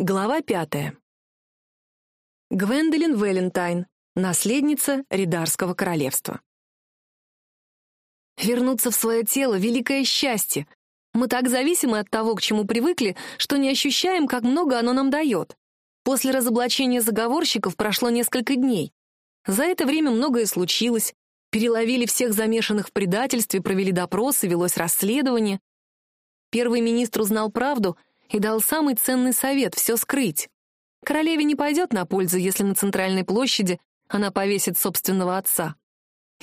Глава пятая. Гвендолин Вэлентайн, наследница Ридарского королевства. Вернуться в свое тело — великое счастье. Мы так зависимы от того, к чему привыкли, что не ощущаем, как много оно нам дает. После разоблачения заговорщиков прошло несколько дней. За это время многое случилось. Переловили всех замешанных в предательстве, провели допросы, велось расследование. Первый министр узнал правду — и дал самый ценный совет — все скрыть. Королеве не пойдет на пользу, если на центральной площади она повесит собственного отца.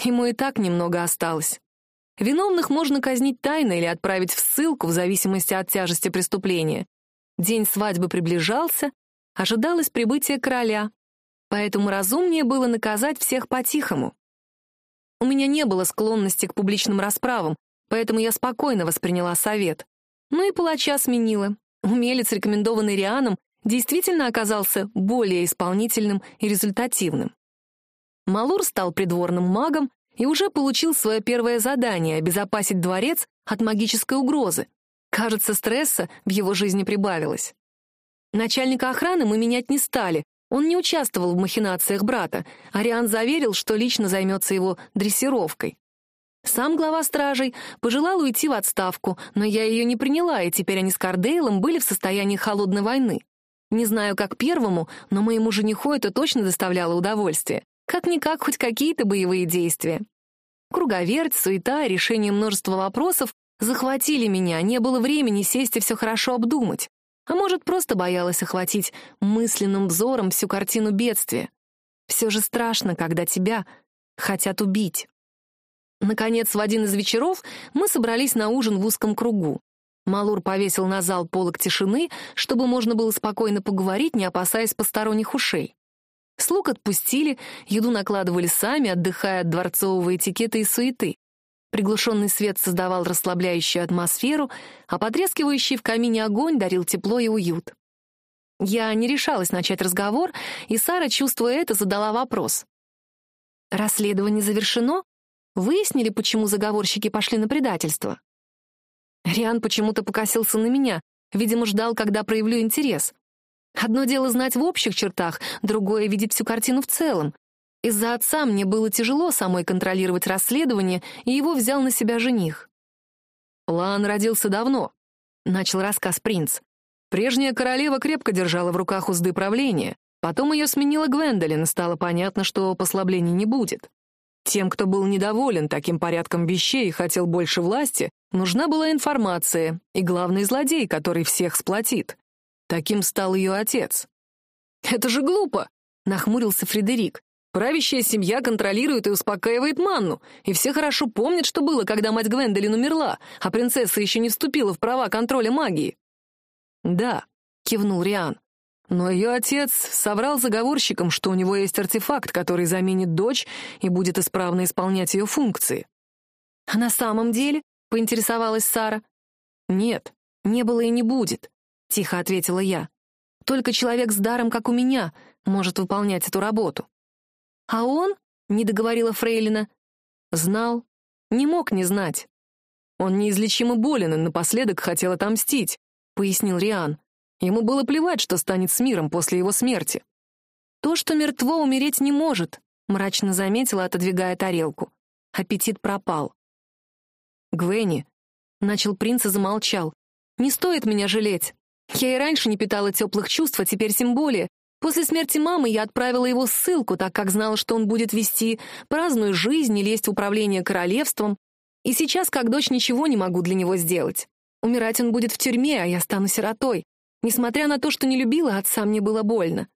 Ему и так немного осталось. Виновных можно казнить тайно или отправить в ссылку в зависимости от тяжести преступления. День свадьбы приближался, ожидалось прибытие короля, поэтому разумнее было наказать всех по-тихому. У меня не было склонности к публичным расправам, поэтому я спокойно восприняла совет. Ну и палача сменила. Умелец, рекомендованный Рианом, действительно оказался более исполнительным и результативным. Малур стал придворным магом и уже получил свое первое задание — обезопасить дворец от магической угрозы. Кажется, стресса в его жизни прибавилось. Начальника охраны мы менять не стали, он не участвовал в махинациях брата, Ариан заверил, что лично займется его дрессировкой. Сам глава стражей пожелал уйти в отставку, но я ее не приняла, и теперь они с Кардейлом были в состоянии холодной войны. Не знаю, как первому, но моему жениху это точно доставляло удовольствие. Как-никак хоть какие-то боевые действия. Круговерть, суета, решение множества вопросов захватили меня, не было времени сесть и все хорошо обдумать. А может, просто боялась охватить мысленным взором всю картину бедствия. Все же страшно, когда тебя хотят убить. Наконец, в один из вечеров мы собрались на ужин в узком кругу. Малур повесил на зал полок тишины, чтобы можно было спокойно поговорить, не опасаясь посторонних ушей. Слуг отпустили, еду накладывали сами, отдыхая от дворцового этикета и суеты. Приглушенный свет создавал расслабляющую атмосферу, а потрескивающий в камине огонь дарил тепло и уют. Я не решалась начать разговор, и Сара, чувствуя это, задала вопрос. «Расследование завершено?» Выяснили, почему заговорщики пошли на предательство? Риан почему-то покосился на меня, видимо, ждал, когда проявлю интерес. Одно дело знать в общих чертах, другое — видеть всю картину в целом. Из-за отца мне было тяжело самой контролировать расследование, и его взял на себя жених. «План родился давно», — начал рассказ принц. Прежняя королева крепко держала в руках узды правления. Потом ее сменила Гвендолин, и стало понятно, что послаблений не будет. Тем, кто был недоволен таким порядком вещей и хотел больше власти, нужна была информация и главный злодей, который всех сплотит. Таким стал ее отец. «Это же глупо!» — нахмурился Фредерик. «Правящая семья контролирует и успокаивает Манну, и все хорошо помнят, что было, когда мать Гвендолин умерла, а принцесса еще не вступила в права контроля магии». «Да», — кивнул Риан. Но ее отец соврал заговорщикам, что у него есть артефакт, который заменит дочь и будет исправно исполнять ее функции. «А на самом деле?» — поинтересовалась Сара. «Нет, не было и не будет», — тихо ответила я. «Только человек с даром, как у меня, может выполнять эту работу». «А он?» — не договорила Фрейлина. «Знал. Не мог не знать. Он неизлечимо болен и напоследок хотел отомстить», — пояснил Риан. Ему было плевать, что станет с миром после его смерти. «То, что мертво, умереть не может», — мрачно заметила, отодвигая тарелку. Аппетит пропал. «Гвенни», — начал принц и замолчал, — «не стоит меня жалеть. Я и раньше не питала теплых чувств, а теперь тем более. После смерти мамы я отправила его ссылку, так как знала, что он будет вести праздную жизнь и лезть в управление королевством. И сейчас, как дочь, ничего не могу для него сделать. Умирать он будет в тюрьме, а я стану сиротой. Несмотря на то, что не любила отца, мне было больно.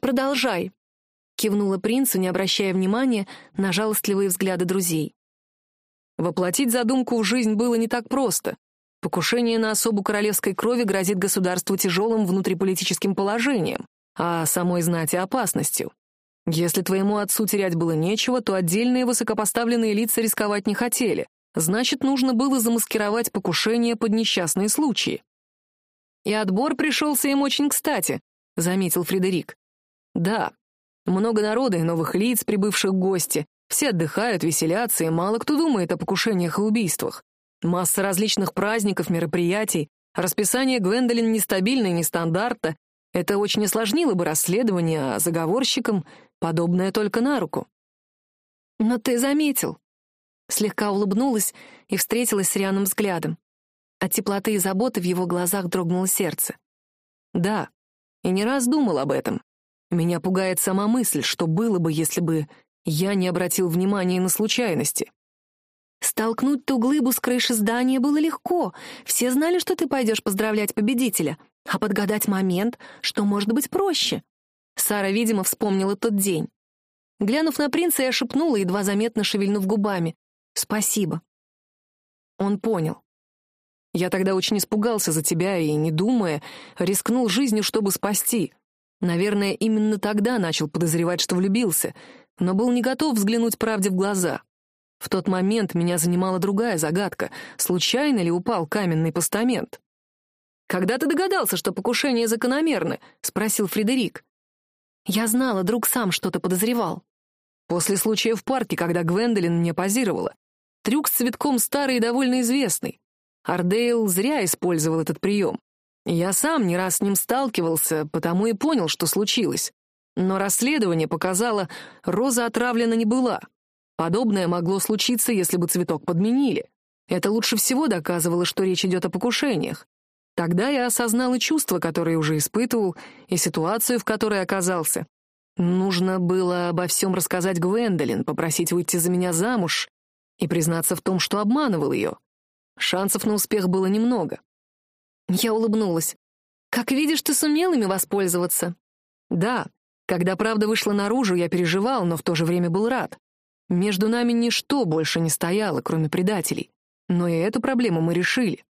«Продолжай», — кивнула принцу, не обращая внимания на жалостливые взгляды друзей. Воплотить задумку в жизнь было не так просто. Покушение на особу королевской крови грозит государству тяжелым внутриполитическим положением, а самой знати опасностью. Если твоему отцу терять было нечего, то отдельные высокопоставленные лица рисковать не хотели. Значит, нужно было замаскировать покушение под несчастные случаи. И отбор пришелся им очень кстати, — заметил Фредерик. Да, много народа и новых лиц, прибывших в гости. Все отдыхают, веселятся, и мало кто думает о покушениях и убийствах. Масса различных праздников, мероприятий. Расписание Гвендолин нестабильно и нестандартно. Это очень осложнило бы расследование, а заговорщикам подобное только на руку. Но ты заметил. Слегка улыбнулась и встретилась с Рианом взглядом. От теплоты и заботы в его глазах дрогнуло сердце. Да, и не раз думал об этом. Меня пугает сама мысль, что было бы, если бы я не обратил внимания на случайности. Столкнуть ту глыбу с крыши здания было легко. Все знали, что ты пойдешь поздравлять победителя. А подгадать момент, что может быть проще. Сара, видимо, вспомнила тот день. Глянув на принца, я шепнула, едва заметно шевельнув губами. «Спасибо». Он понял. Я тогда очень испугался за тебя и, не думая, рискнул жизнью, чтобы спасти. Наверное, именно тогда начал подозревать, что влюбился, но был не готов взглянуть правде в глаза. В тот момент меня занимала другая загадка — случайно ли упал каменный постамент? «Когда ты догадался, что покушения закономерны?» — спросил Фредерик. «Я знала, друг сам что-то подозревал». После случая в парке, когда Гвендолин мне позировала. Трюк с цветком старый и довольно известный. Ардейл зря использовал этот прием. Я сам не раз с ним сталкивался, потому и понял, что случилось. Но расследование показало, Роза отравлена не была. Подобное могло случиться, если бы цветок подменили. Это лучше всего доказывало, что речь идет о покушениях. Тогда я осознал и чувства, которые уже испытывал, и ситуацию, в которой оказался. Нужно было обо всем рассказать Гвендолин, попросить выйти за меня замуж и признаться в том, что обманывал ее. Шансов на успех было немного. Я улыбнулась. «Как видишь, ты сумел ими воспользоваться». «Да. Когда правда вышла наружу, я переживал, но в то же время был рад. Между нами ничто больше не стояло, кроме предателей. Но и эту проблему мы решили».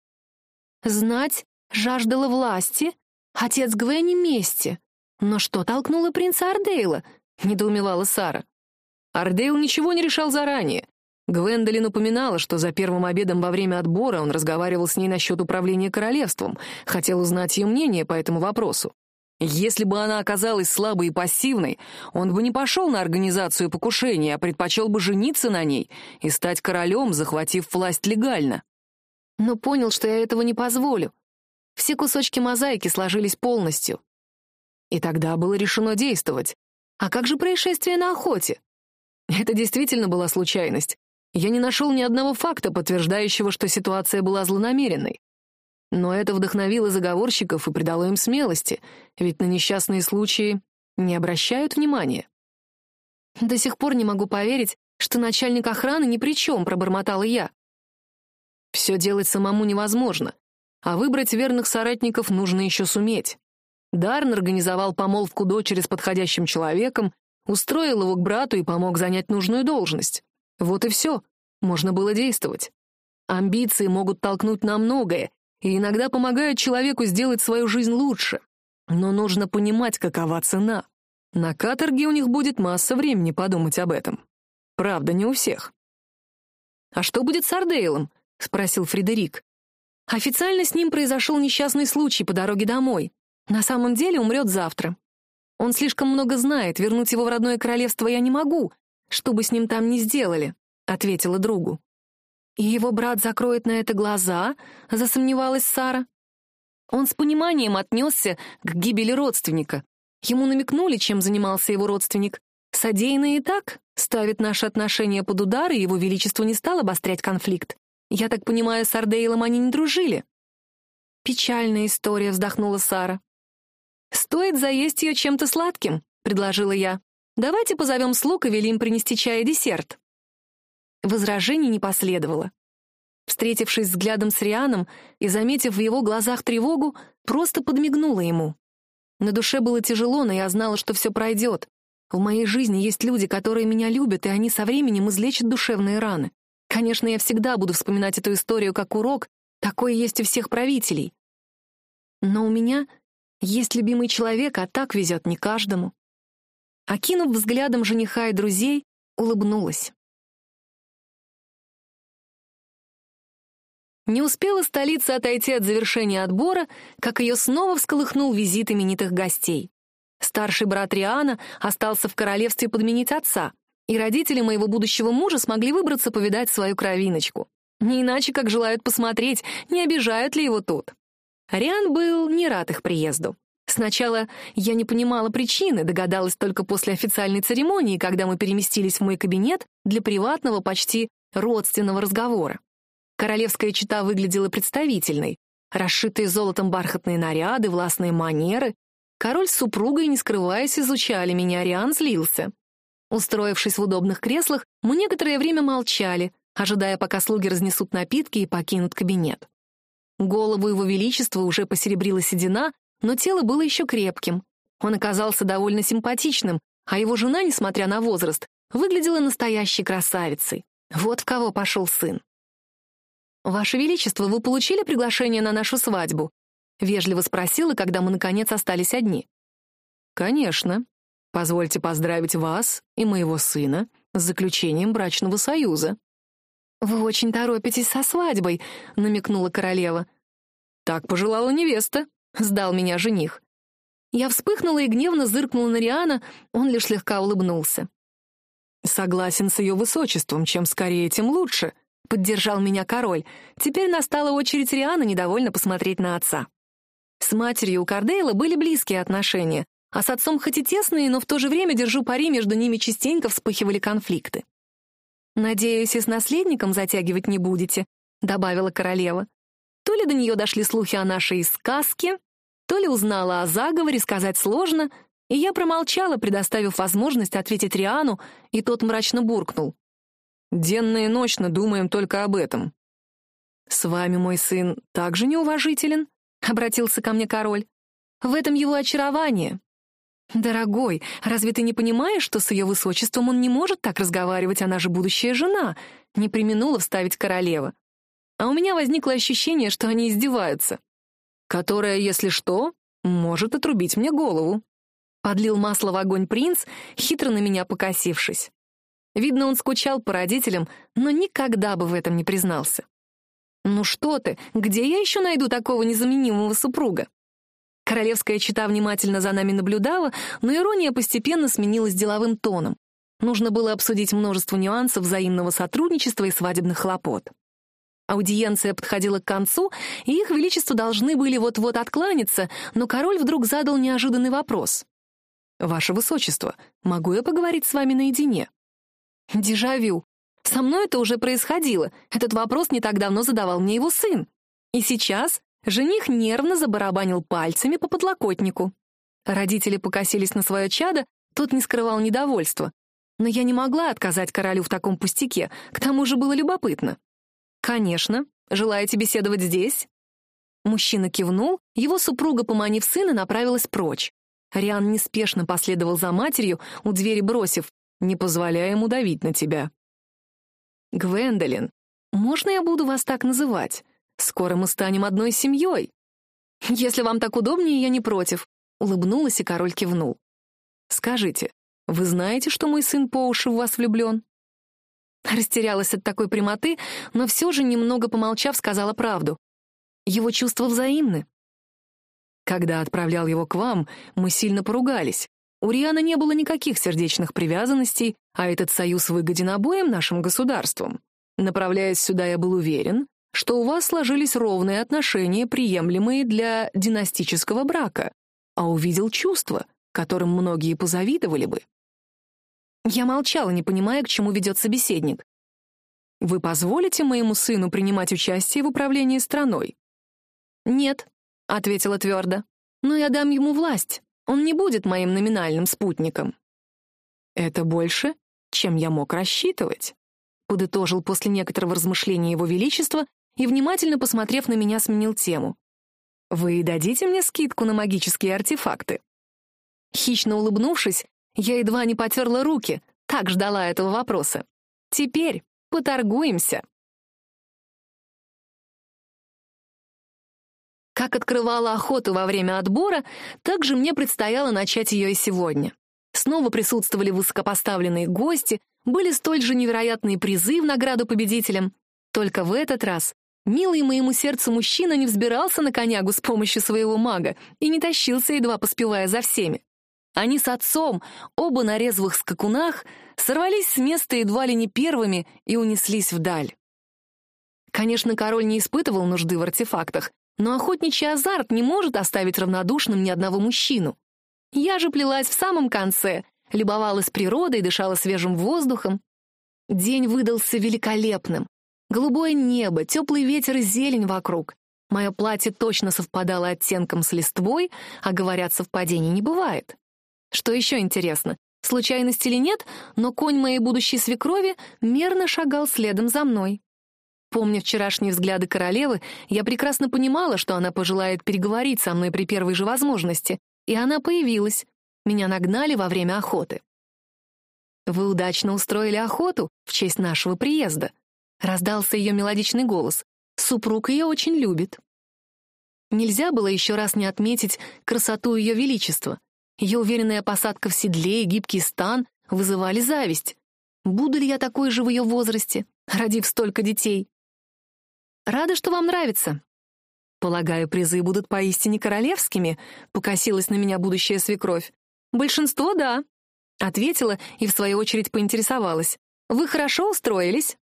«Знать жаждала власти? Отец Гвенни мести. Но что толкнуло принца Ардейла?» — недоумевала Сара. Ардейл ничего не решал заранее. Гвендолин упоминала, что за первым обедом во время отбора он разговаривал с ней насчет управления королевством, хотел узнать ее мнение по этому вопросу. Если бы она оказалась слабой и пассивной, он бы не пошел на организацию покушения, а предпочел бы жениться на ней и стать королем, захватив власть легально. Но понял, что я этого не позволю. Все кусочки мозаики сложились полностью. И тогда было решено действовать. А как же происшествие на охоте? Это действительно была случайность. Я не нашел ни одного факта, подтверждающего, что ситуация была злонамеренной. Но это вдохновило заговорщиков и придало им смелости, ведь на несчастные случаи не обращают внимания. «До сих пор не могу поверить, что начальник охраны ни при чем», — пробормотала я. «Все делать самому невозможно, а выбрать верных соратников нужно еще суметь». Дарн организовал помолвку дочери с подходящим человеком, устроил его к брату и помог занять нужную должность. Вот и все. Можно было действовать. Амбиции могут толкнуть на многое, и иногда помогают человеку сделать свою жизнь лучше. Но нужно понимать, какова цена. На каторге у них будет масса времени подумать об этом. Правда, не у всех. «А что будет с Ардейлом?» — спросил Фредерик. «Официально с ним произошел несчастный случай по дороге домой. На самом деле умрет завтра. Он слишком много знает, вернуть его в родное королевство я не могу, что бы с ним там ни сделали», — ответила другу. «И его брат закроет на это глаза?» — засомневалась Сара. Он с пониманием отнесся к гибели родственника. Ему намекнули, чем занимался его родственник. Содеянное и так ставит наши отношения под удар, и его величество не стал обострять конфликт. Я так понимаю, с Ардейлом они не дружили. «Печальная история», — вздохнула Сара. «Стоит заесть ее чем-то сладким», — предложила я. Давайте позовем слуг и велим принести чай и десерт». Возражений не последовало. Встретившись взглядом с Рианом и заметив в его глазах тревогу, просто подмигнула ему. На душе было тяжело, но я знала, что все пройдет. В моей жизни есть люди, которые меня любят, и они со временем излечат душевные раны. Конечно, я всегда буду вспоминать эту историю как урок, такой есть у всех правителей. Но у меня есть любимый человек, а так везет не каждому. Окинув взглядом жениха и друзей, улыбнулась. Не успела столица отойти от завершения отбора, как ее снова всколыхнул визит именитых гостей. Старший брат Риана остался в королевстве подменить отца, и родители моего будущего мужа смогли выбраться повидать свою кровиночку. Не иначе, как желают посмотреть, не обижают ли его тут. Ариан был не рад их приезду. Сначала я не понимала причины, догадалась только после официальной церемонии, когда мы переместились в мой кабинет для приватного, почти родственного разговора. Королевская чита выглядела представительной. Расшитые золотом бархатные наряды, властные манеры. Король с супругой, не скрываясь, изучали меня, Ариан злился. Устроившись в удобных креслах, мы некоторое время молчали, ожидая, пока слуги разнесут напитки и покинут кабинет. Голову его величества уже посеребрила седина, но тело было еще крепким. Он оказался довольно симпатичным, а его жена, несмотря на возраст, выглядела настоящей красавицей. Вот в кого пошел сын. «Ваше Величество, вы получили приглашение на нашу свадьбу?» — вежливо спросила, когда мы, наконец, остались одни. «Конечно. Позвольте поздравить вас и моего сына с заключением брачного союза». «Вы очень торопитесь со свадьбой», — намекнула королева. «Так пожелала невеста», — сдал меня жених. Я вспыхнула и гневно зыркнула на Риана, он лишь слегка улыбнулся. «Согласен с ее высочеством, чем скорее, тем лучше», — поддержал меня король. Теперь настала очередь Риана недовольно посмотреть на отца. С матерью у Кардейла были близкие отношения, а с отцом хоть и тесные, но в то же время, держу пари, между ними частенько вспыхивали конфликты. «Надеюсь, и с наследником затягивать не будете», — добавила королева. То ли до нее дошли слухи о нашей сказке, то ли узнала о заговоре, сказать сложно, и я промолчала, предоставив возможность ответить Риану, и тот мрачно буркнул. «Денно и ночно думаем только об этом». «С вами мой сын также неуважителен?» — обратился ко мне король. «В этом его очарование. «Дорогой, разве ты не понимаешь, что с ее высочеством он не может так разговаривать, она же будущая жена?» — не применула вставить королева. А у меня возникло ощущение, что они издеваются. «Которая, если что, может отрубить мне голову», — подлил масло в огонь принц, хитро на меня покосившись. Видно, он скучал по родителям, но никогда бы в этом не признался. «Ну что ты, где я еще найду такого незаменимого супруга?» Королевская чита внимательно за нами наблюдала, но ирония постепенно сменилась деловым тоном. Нужно было обсудить множество нюансов взаимного сотрудничества и свадебных хлопот. Аудиенция подходила к концу, и их величество должны были вот-вот откланяться, но король вдруг задал неожиданный вопрос. «Ваше высочество, могу я поговорить с вами наедине?» Дежавю. Со мной это уже происходило. Этот вопрос не так давно задавал мне его сын. И сейчас Жених нервно забарабанил пальцами по подлокотнику. Родители покосились на свое чадо, тот не скрывал недовольства. Но я не могла отказать королю в таком пустяке, к тому же было любопытно. «Конечно. Желаете беседовать здесь?» Мужчина кивнул, его супруга, поманив сына, направилась прочь. Риан неспешно последовал за матерью, у двери бросив, не позволяя ему давить на тебя. «Гвендолин, можно я буду вас так называть? Скоро мы станем одной семьей. Если вам так удобнее, я не против. Улыбнулась, и король кивнул. Скажите, вы знаете, что мой сын по уши в вас влюблен? Растерялась от такой прямоты, но все же, немного помолчав, сказала правду. Его чувства взаимны. Когда отправлял его к вам, мы сильно поругались. У Рианы не было никаких сердечных привязанностей, а этот союз выгоден обоим нашим государствам. Направляясь сюда, я был уверен, что у вас сложились ровные отношения, приемлемые для династического брака, а увидел чувства, которым многие позавидовали бы. Я молчала, не понимая, к чему ведет собеседник. «Вы позволите моему сыну принимать участие в управлении страной?» «Нет», — ответила твердо, — «но я дам ему власть. Он не будет моим номинальным спутником». «Это больше, чем я мог рассчитывать», — подытожил после некоторого размышления его величество и, внимательно посмотрев на меня, сменил тему. «Вы дадите мне скидку на магические артефакты?» Хищно улыбнувшись, я едва не потерла руки, так ждала этого вопроса. «Теперь поторгуемся». Как открывала охоту во время отбора, так же мне предстояло начать ее и сегодня. Снова присутствовали высокопоставленные гости, были столь же невероятные призы в награду победителям. Только в этот раз Милый моему сердцу мужчина не взбирался на конягу с помощью своего мага и не тащился, едва поспевая за всеми. Они с отцом, оба на резвых скакунах, сорвались с места едва ли не первыми и унеслись вдаль. Конечно, король не испытывал нужды в артефактах, но охотничий азарт не может оставить равнодушным ни одного мужчину. Я же плелась в самом конце, любовалась природой, дышала свежим воздухом. День выдался великолепным. Голубое небо, теплый ветер и зелень вокруг. Мое платье точно совпадало оттенком с листвой, а говорят, совпадений не бывает. Что еще интересно, случайность или нет, но конь моей будущей свекрови мерно шагал следом за мной. Помня вчерашние взгляды королевы, я прекрасно понимала, что она пожелает переговорить со мной при первой же возможности, и она появилась. Меня нагнали во время охоты. «Вы удачно устроили охоту в честь нашего приезда», — раздался ее мелодичный голос. «Супруг ее очень любит». Нельзя было еще раз не отметить красоту ее величества. Ее уверенная посадка в седле и гибкий стан вызывали зависть. Буду ли я такой же в ее возрасте, родив столько детей? Рада, что вам нравится. Полагаю, призы будут поистине королевскими, покосилась на меня будущая свекровь. Большинство — да. Ответила и, в свою очередь, поинтересовалась. Вы хорошо устроились?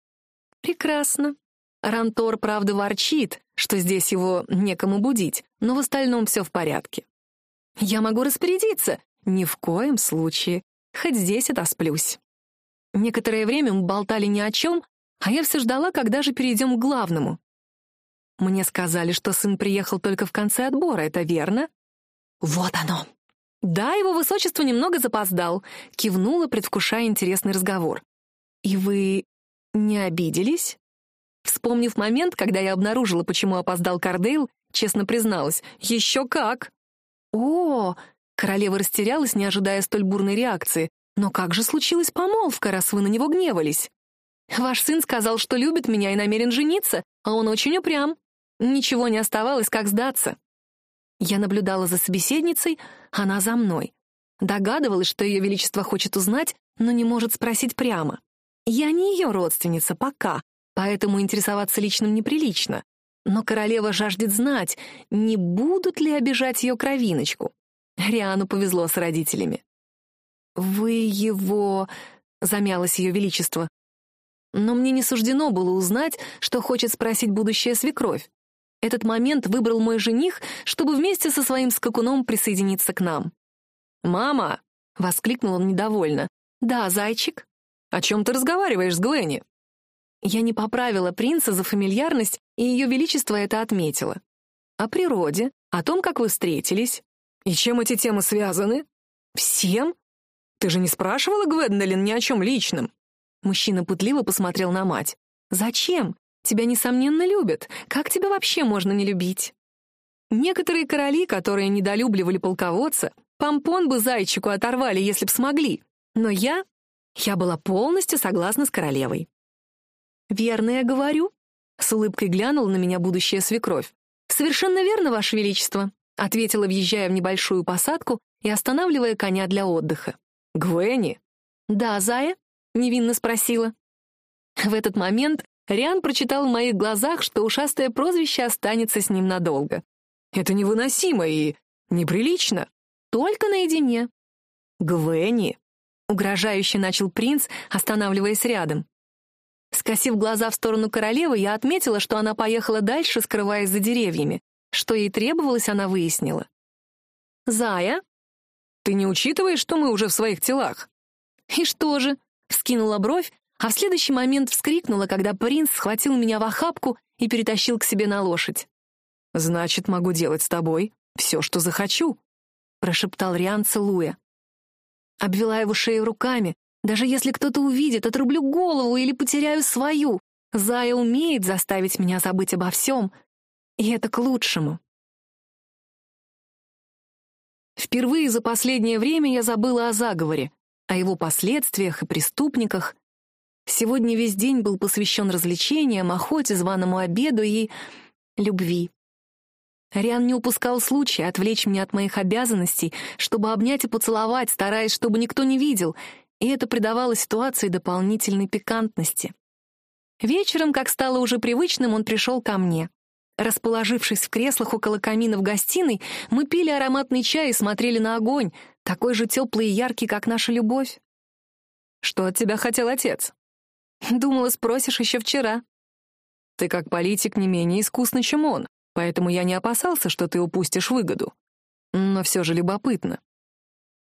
Прекрасно. Рантор, правда, ворчит, что здесь его некому будить, но в остальном все в порядке. Я могу распорядиться. Ни в коем случае. Хоть здесь отосплюсь. Некоторое время мы болтали ни о чем, а я все ждала, когда же перейдем к главному. Мне сказали, что сын приехал только в конце отбора, это верно? Вот оно. Да, его высочество немного запоздал, кивнула, предвкушая интересный разговор. И вы не обиделись? Вспомнив момент, когда я обнаружила, почему опоздал Кардейл, честно призналась, еще как. О, королева растерялась, не ожидая столь бурной реакции. Но как же случилась помолвка, раз вы на него гневались? Ваш сын сказал, что любит меня и намерен жениться, а он очень упрям. Ничего не оставалось, как сдаться. Я наблюдала за собеседницей, она за мной. Догадывалась, что ее величество хочет узнать, но не может спросить прямо. Я не ее родственница пока, поэтому интересоваться личным неприлично. Но королева жаждет знать, не будут ли обижать ее кровиночку. Риану повезло с родителями. «Вы его...» — замялось ее величество. Но мне не суждено было узнать, что хочет спросить будущая свекровь. Этот момент выбрал мой жених, чтобы вместе со своим скакуном присоединиться к нам. «Мама!» — воскликнул он недовольно. «Да, зайчик?» «О чем ты разговариваешь с Гленни?» Я не поправила принца за фамильярность, и ее величество это отметило. «О природе, о том, как вы встретились. И чем эти темы связаны?» «Всем?» «Ты же не спрашивала Гвендолин ни о чем личном?» Мужчина пытливо посмотрел на мать. «Зачем? Тебя, несомненно, любят. Как тебя вообще можно не любить? Некоторые короли, которые недолюбливали полководца, помпон бы зайчику оторвали, если б смогли. Но я... Я была полностью согласна с королевой. «Верно я говорю?» — с улыбкой глянула на меня будущая свекровь. «Совершенно верно, Ваше Величество», — ответила, въезжая в небольшую посадку и останавливая коня для отдыха. «Гвенни?» «Да, Зая?» — невинно спросила. В этот момент Риан прочитал в моих глазах, что ушастое прозвище останется с ним надолго. «Это невыносимо и неприлично. Только наедине». «Гвенни», — угрожающе начал принц, останавливаясь рядом. Скосив глаза в сторону королевы, я отметила, что она поехала дальше, скрываясь за деревьями. Что ей требовалось, она выяснила. «Зая?» «Ты не учитываешь, что мы уже в своих телах?» «И что же?» — вскинула бровь, а в следующий момент вскрикнула, когда принц схватил меня в охапку и перетащил к себе на лошадь. «Значит, могу делать с тобой все, что захочу», — прошептал Риан, целуя. Обвела его шею руками. «Даже если кто-то увидит, отрублю голову или потеряю свою. Зая умеет заставить меня забыть обо всем, и это к лучшему». Впервые за последнее время я забыла о заговоре, о его последствиях и преступниках, Сегодня весь день был посвящен развлечениям, охоте, званому обеду и... любви. Риан не упускал случая отвлечь меня от моих обязанностей, чтобы обнять и поцеловать, стараясь, чтобы никто не видел, и это придавало ситуации дополнительной пикантности. Вечером, как стало уже привычным, он пришел ко мне. Расположившись в креслах около камина в гостиной, мы пили ароматный чай и смотрели на огонь, такой же теплый и яркий, как наша любовь. «Что от тебя хотел отец?» Думала, спросишь еще вчера. Ты как политик не менее искусный, чем он. поэтому я не опасался, что ты упустишь выгоду. Но все же любопытно.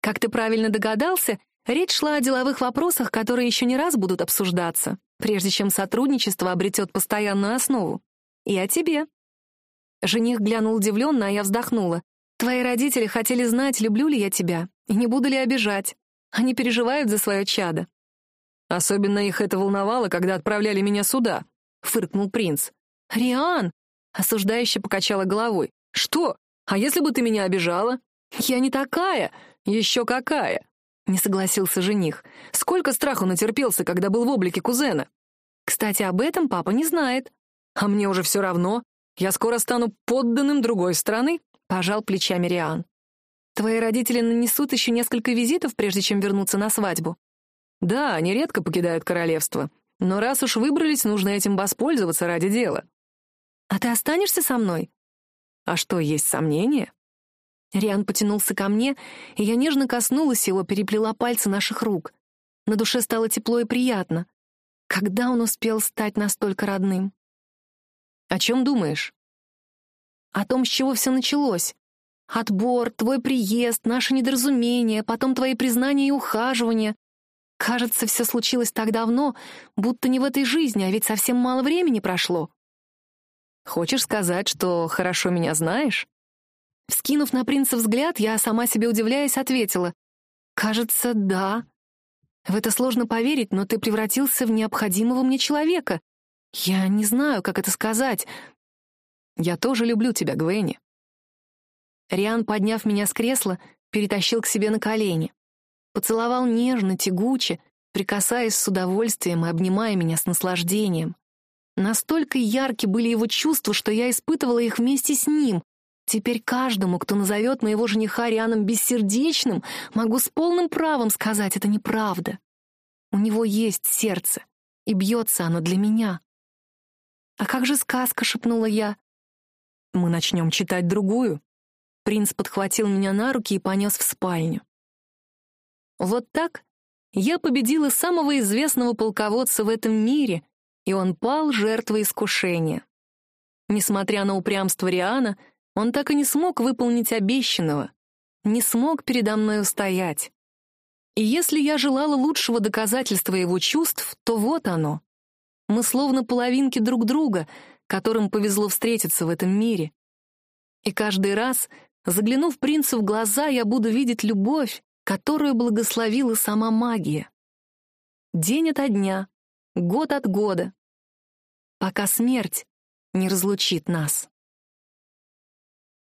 Как ты правильно догадался, речь шла о деловых вопросах, которые еще не раз будут обсуждаться, прежде чем сотрудничество обретет постоянную основу. И о тебе. Жених глянул удивленно, а я вздохнула. Твои родители хотели знать, люблю ли я тебя и не буду ли обижать. Они переживают за свое чадо. Особенно их это волновало, когда отправляли меня сюда, фыркнул принц. Риан! Осуждающе покачала головой. Что? А если бы ты меня обижала? Я не такая. Еще какая? Не согласился жених. Сколько страху натерпелся, когда был в облике кузена? Кстати, об этом папа не знает. А мне уже все равно. Я скоро стану подданным другой страны, пожал плечами Риан. Твои родители нанесут еще несколько визитов, прежде чем вернуться на свадьбу. Да, они редко покидают королевство. Но раз уж выбрались, нужно этим воспользоваться ради дела. А ты останешься со мной? А что, есть сомнения? Риан потянулся ко мне, и я нежно коснулась его, переплела пальцы наших рук. На душе стало тепло и приятно. Когда он успел стать настолько родным? О чем думаешь? О том, с чего все началось. Отбор, твой приезд, наше недоразумение, потом твои признания и ухаживания. Кажется, все случилось так давно, будто не в этой жизни, а ведь совсем мало времени прошло. Хочешь сказать, что хорошо меня знаешь? Вскинув на принца взгляд, я, сама себе удивляясь, ответила. «Кажется, да. В это сложно поверить, но ты превратился в необходимого мне человека. Я не знаю, как это сказать. Я тоже люблю тебя, Гвенни. Риан, подняв меня с кресла, перетащил к себе на колени. Поцеловал нежно, тягуче, прикасаясь с удовольствием и обнимая меня с наслаждением. Настолько ярки были его чувства, что я испытывала их вместе с ним. Теперь каждому, кто назовет моего жениха Рианом бессердечным, могу с полным правом сказать, это неправда. У него есть сердце, и бьется оно для меня. «А как же сказка?» — шепнула я. «Мы начнем читать другую», Принц подхватил меня на руки и понес в спальню. Вот так я победила самого известного полководца в этом мире, и он пал жертвой искушения. Несмотря на упрямство Риана, он так и не смог выполнить обещанного, не смог передо мной устоять. И если я желала лучшего доказательства его чувств, то вот оно. Мы словно половинки друг друга, которым повезло встретиться в этом мире. И каждый раз Заглянув принцу в глаза, я буду видеть любовь, которую благословила сама магия. День ото дня, год от года, пока смерть не разлучит нас.